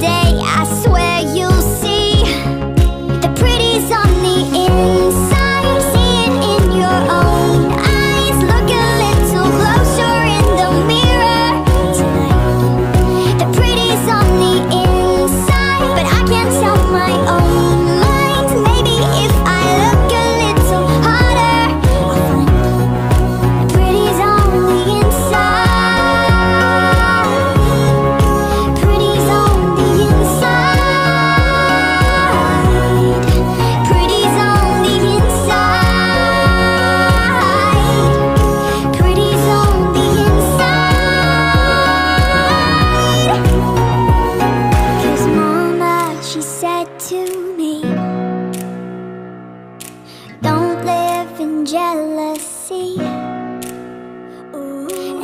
day to me Don't live in jealousy.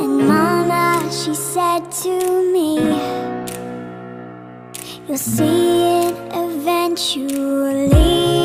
And mama, she said to me You'll see it eventually.